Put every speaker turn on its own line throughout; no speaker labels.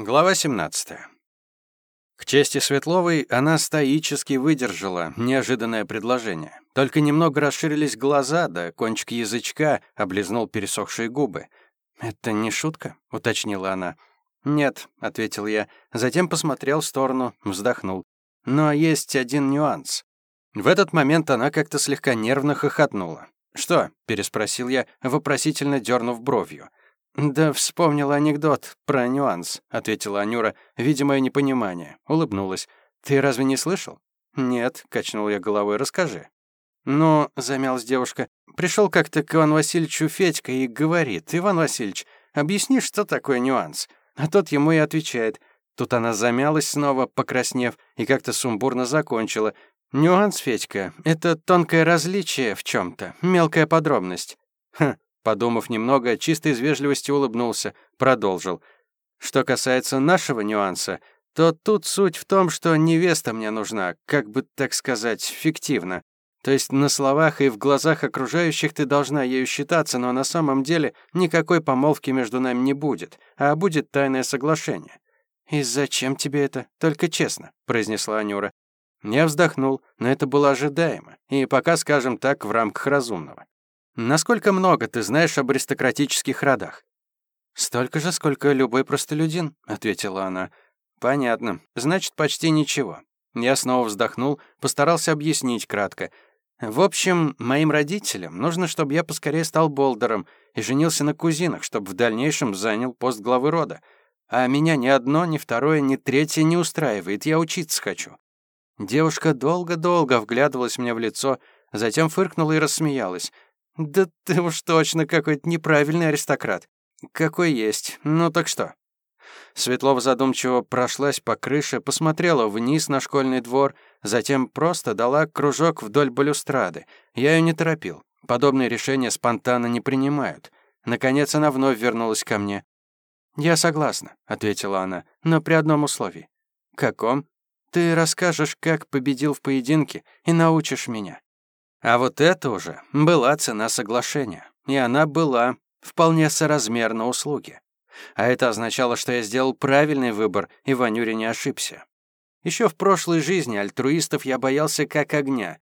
Глава 17. К чести Светловой она стоически выдержала неожиданное предложение. Только немного расширились глаза, да кончик язычка облизнул пересохшие губы. «Это не шутка?» — уточнила она. «Нет», — ответил я. Затем посмотрел в сторону, вздохнул. «Но есть один нюанс». В этот момент она как-то слегка нервно хохотнула. «Что?» — переспросил я, вопросительно дернув бровью. «Да вспомнила анекдот про нюанс», — ответила Анюра, видя мое непонимание. Улыбнулась. «Ты разве не слышал?» «Нет», — качнул я головой, — «расскажи». «Ну», — замялась девушка, — пришел как-то к Ивану Васильевичу Федька и говорит, «Иван Васильевич, объясни, что такое нюанс?» А тот ему и отвечает. Тут она замялась снова, покраснев, и как-то сумбурно закончила. «Нюанс, Федька, это тонкое различие в чем то мелкая подробность». «Хм, Подумав немного, чисто из вежливости улыбнулся, продолжил. Что касается нашего нюанса, то тут суть в том, что невеста мне нужна, как бы так сказать, фиктивно. То есть на словах и в глазах окружающих ты должна ею считаться, но на самом деле никакой помолвки между нами не будет, а будет тайное соглашение. «И зачем тебе это? Только честно», — произнесла Анюра. Я вздохнул, но это было ожидаемо, и пока, скажем так, в рамках разумного. Насколько много ты знаешь об аристократических родах? Столько же, сколько любой простолюдин, ответила она. Понятно. Значит, почти ничего. Я снова вздохнул, постарался объяснить кратко. В общем, моим родителям нужно, чтобы я поскорее стал болдером и женился на кузинах, чтобы в дальнейшем занял пост главы рода. А меня ни одно, ни второе, ни третье не устраивает, я учиться хочу. Девушка долго-долго вглядывалась мне в лицо, затем фыркнула и рассмеялась. «Да ты уж точно какой-то неправильный аристократ». «Какой есть. Ну так что?» Светлова задумчиво прошлась по крыше, посмотрела вниз на школьный двор, затем просто дала кружок вдоль балюстрады. Я ее не торопил. Подобные решения спонтанно не принимают. Наконец она вновь вернулась ко мне. «Я согласна», — ответила она, — «но при одном условии». «Каком?» «Ты расскажешь, как победил в поединке, и научишь меня». А вот это уже была цена соглашения. И она была вполне соразмерна услуге. А это означало, что я сделал правильный выбор, и Ванюре не ошибся. Еще в прошлой жизни альтруистов я боялся как огня.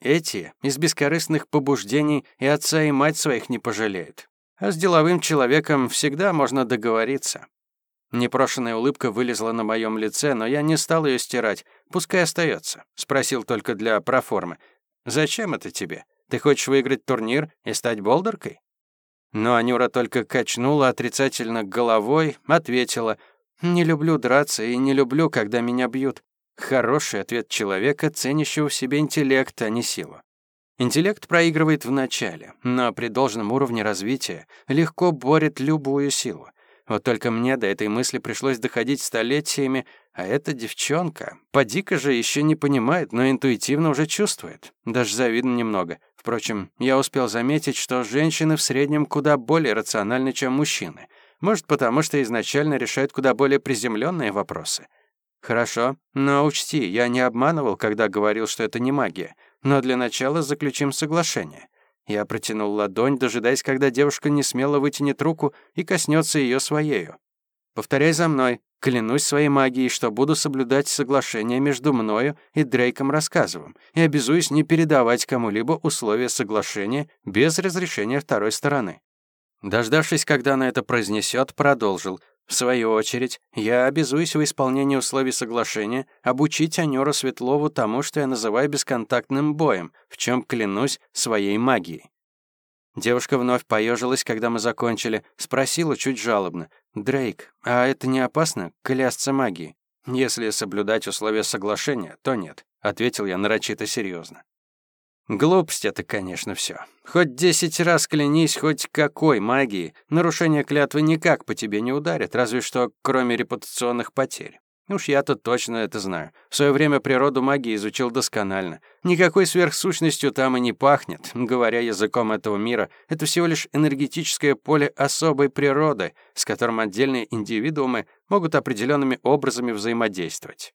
Эти из бескорыстных побуждений и отца, и мать своих не пожалеют. А с деловым человеком всегда можно договориться. Непрошенная улыбка вылезла на моем лице, но я не стал ее стирать. Пускай остается. Спросил только для проформы. Зачем это тебе? Ты хочешь выиграть турнир и стать болдеркой?» Но Анюра только качнула отрицательно головой, ответила, «Не люблю драться и не люблю, когда меня бьют». Хороший ответ человека, ценящего в себе интеллект, а не силу. Интеллект проигрывает в начале, но при должном уровне развития легко борет любую силу. Вот только мне до этой мысли пришлось доходить столетиями, а эта девчонка, поди-ка же, еще не понимает, но интуитивно уже чувствует. Даже завидно немного. Впрочем, я успел заметить, что женщины в среднем куда более рациональны, чем мужчины. Может, потому что изначально решают куда более приземленные вопросы. Хорошо, но учти, я не обманывал, когда говорил, что это не магия. Но для начала заключим соглашение. Я протянул ладонь, дожидаясь, когда девушка не смело вытянет руку и коснется ее своею. Повторяй за мной. Клянусь своей магией, что буду соблюдать соглашение между мною и Дрейком Рассказовым и обязуюсь не передавать кому-либо условия соглашения без разрешения второй стороны». Дождавшись, когда она это произнесет, продолжил. «В свою очередь, я обязуюсь в исполнении условий соглашения обучить Анёра Светлову тому, что я называю бесконтактным боем, в чем клянусь своей магией». Девушка вновь поежилась, когда мы закончили, спросила чуть жалобно. «Дрейк, а это не опасно, клясться магией? Если соблюдать условия соглашения, то нет», — ответил я нарочито серьезно. Глупость это, конечно, все. Хоть десять раз клянись хоть какой магии, нарушение клятвы никак по тебе не ударит, разве что кроме репутационных потерь. Уж я-то точно это знаю. В свое время природу магии изучил досконально. Никакой сверхсущностью там и не пахнет. Говоря языком этого мира, это всего лишь энергетическое поле особой природы, с которым отдельные индивидуумы могут определенными образами взаимодействовать.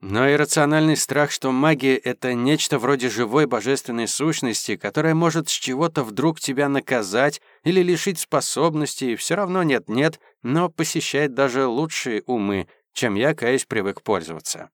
Но иррациональный страх, что магия — это нечто вроде живой божественной сущности, которая может с чего-то вдруг тебя наказать или лишить способностей, все равно нет-нет, но посещает даже лучшие умы, чем я, каюсь, привык пользоваться.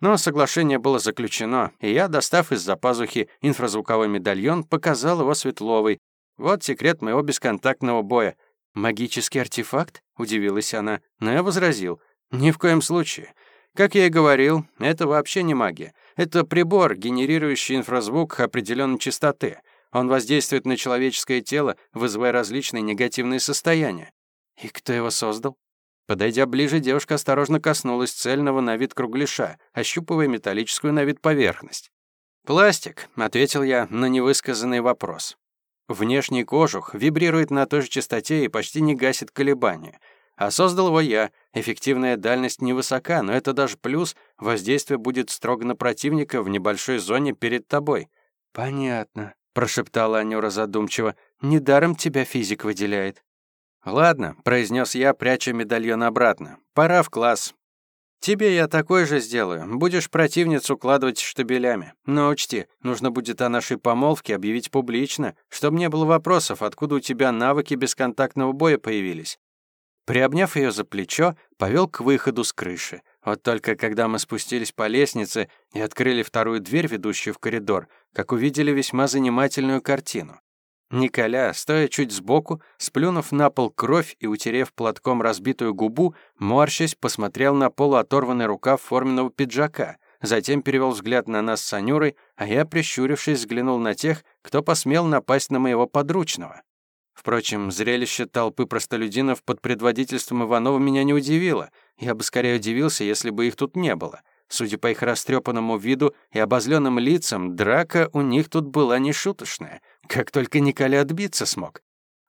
Но соглашение было заключено, и я, достав из-за пазухи инфразвуковой медальон, показал его Светловой. Вот секрет моего бесконтактного боя. «Магический артефакт?» — удивилась она, но я возразил. «Ни в коем случае. Как я и говорил, это вообще не магия. Это прибор, генерирующий инфразвук определенной частоты. Он воздействует на человеческое тело, вызывая различные негативные состояния. И кто его создал? Подойдя ближе, девушка осторожно коснулась цельного на вид кругляша, ощупывая металлическую на вид поверхность. «Пластик», — ответил я на невысказанный вопрос. Внешний кожух вибрирует на той же частоте и почти не гасит колебания — а создал его я. Эффективная дальность невысока, но это даже плюс. Воздействие будет строго на противника в небольшой зоне перед тобой. «Понятно», — прошептала Анюра задумчиво. «Недаром тебя физик выделяет». «Ладно», — произнес я, пряча медальон обратно. «Пора в класс. Тебе я такой же сделаю. Будешь противницу укладывать штабелями. Но учти, нужно будет о нашей помолвке объявить публично, чтобы не было вопросов, откуда у тебя навыки бесконтактного боя появились. Приобняв ее за плечо, повел к выходу с крыши. Вот только когда мы спустились по лестнице и открыли вторую дверь, ведущую в коридор, как увидели весьма занимательную картину. Николя, стоя чуть сбоку, сплюнув на пол кровь и утерев платком разбитую губу, морщась, посмотрел на полуоторванный рукав форменного пиджака, затем перевел взгляд на нас с Анюрой, а я, прищурившись, взглянул на тех, кто посмел напасть на моего подручного. Впрочем, зрелище толпы простолюдинов под предводительством Иванова меня не удивило. Я бы скорее удивился, если бы их тут не было. Судя по их растрепанному виду и обозленным лицам, драка у них тут была нешуточная. Как только Николя отбиться смог.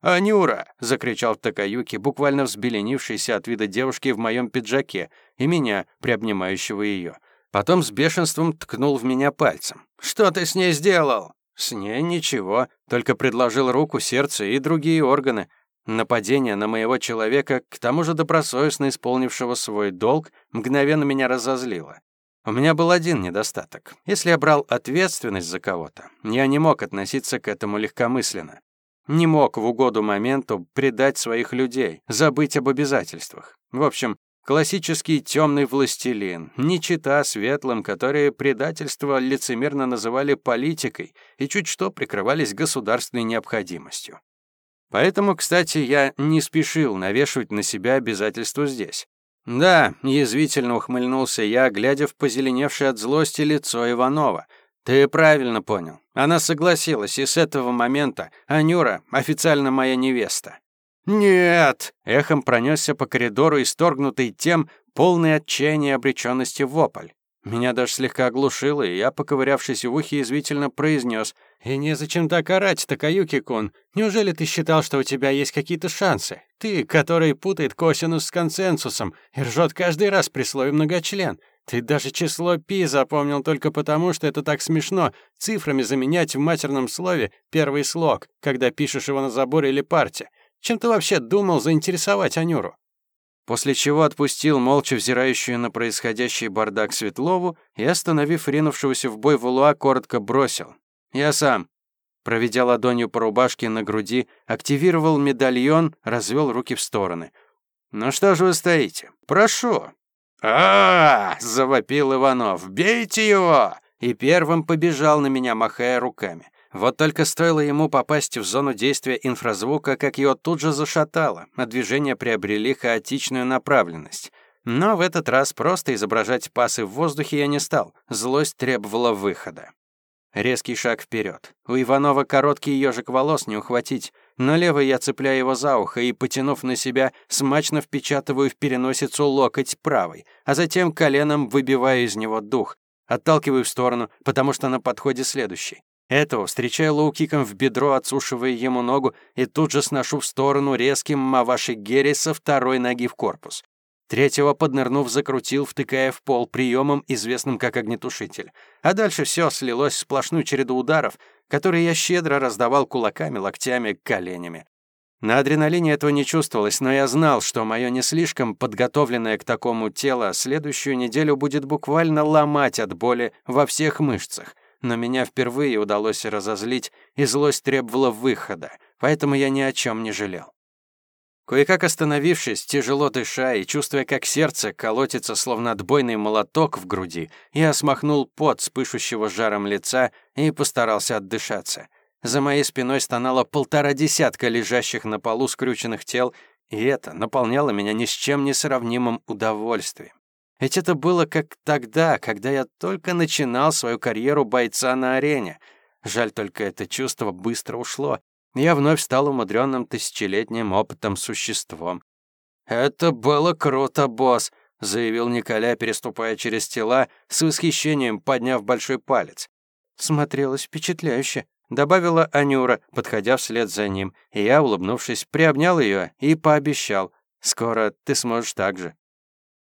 «Анюра!» — закричал Такаюки, буквально взбеленившийся от вида девушки в моем пиджаке, и меня, приобнимающего ее. Потом с бешенством ткнул в меня пальцем. «Что ты с ней сделал?» С ней ничего, только предложил руку, сердце и другие органы. Нападение на моего человека, к тому же добросовестно исполнившего свой долг, мгновенно меня разозлило. У меня был один недостаток. Если я брал ответственность за кого-то, я не мог относиться к этому легкомысленно. Не мог в угоду моменту предать своих людей, забыть об обязательствах. В общем, Классический темный властелин, не чита светлым, которые предательство лицемерно называли политикой и чуть что прикрывались государственной необходимостью. Поэтому, кстати, я не спешил навешивать на себя обязательства здесь. Да, язвительно ухмыльнулся я, глядя в позеленевшее от злости лицо Иванова. Ты правильно понял. Она согласилась, и с этого момента Анюра официально моя невеста. «Нет!» — эхом пронесся по коридору, исторгнутый тем, полный отчаяния и обреченности вопль. Меня даже слегка оглушило, и я, поковырявшись в ухе, извительно произнес. «И незачем так орать, Такаюки-кун. Неужели ты считал, что у тебя есть какие-то шансы? Ты, который путает косинус с консенсусом и ржет каждый раз при слове «многочлен». Ты даже число пи запомнил только потому, что это так смешно цифрами заменять в матерном слове первый слог, когда пишешь его на заборе или парте. Чем ты вообще думал заинтересовать Анюру?» После чего отпустил молча взирающую на происходящий бардак Светлову и, остановив ринувшегося в бой Валуа, коротко бросил. «Я сам». Проведя ладонью по рубашке на груди, активировал медальон, развел руки в стороны. «Ну что же вы стоите? Прошу!» а, -а, -а завопил Иванов. «Бейте его!» И первым побежал на меня, махая руками. Вот только стоило ему попасть в зону действия инфразвука, как его тут же зашатало, а движения приобрели хаотичную направленность. Но в этот раз просто изображать пасы в воздухе я не стал, злость требовала выхода. Резкий шаг вперед. У Иванова короткий ежик волос не ухватить, но левой я цепляю его за ухо и, потянув на себя, смачно впечатываю в переносицу локоть правой, а затем коленом выбиваю из него дух, отталкиваю в сторону, потому что на подходе следующий. Этого встречаю лоу-киком в бедро, отсушивая ему ногу, и тут же сношу в сторону резким маваши гери со второй ноги в корпус. Третьего, поднырнув, закрутил, втыкая в пол приемом, известным как огнетушитель. А дальше все слилось в сплошную череду ударов, которые я щедро раздавал кулаками, локтями, коленями. На адреналине этого не чувствовалось, но я знал, что мое не слишком подготовленное к такому тело следующую неделю будет буквально ломать от боли во всех мышцах. Но меня впервые удалось разозлить, и злость требовала выхода, поэтому я ни о чем не жалел. Кое-как остановившись, тяжело дыша и чувствуя, как сердце колотится, словно отбойный молоток в груди, я смахнул пот с пышущего жаром лица и постарался отдышаться. За моей спиной стонало полтора десятка лежащих на полу скрюченных тел, и это наполняло меня ни с чем не сравнимым удовольствием. Ведь это было как тогда, когда я только начинал свою карьеру бойца на арене. Жаль только это чувство быстро ушло. Я вновь стал умудренным тысячелетним опытом существом. «Это было круто, босс», — заявил Николя, переступая через тела, с восхищением подняв большой палец. Смотрелось впечатляюще добавила Анюра, подходя вслед за ним, и я, улыбнувшись, приобнял ее и пообещал, «Скоро ты сможешь так же».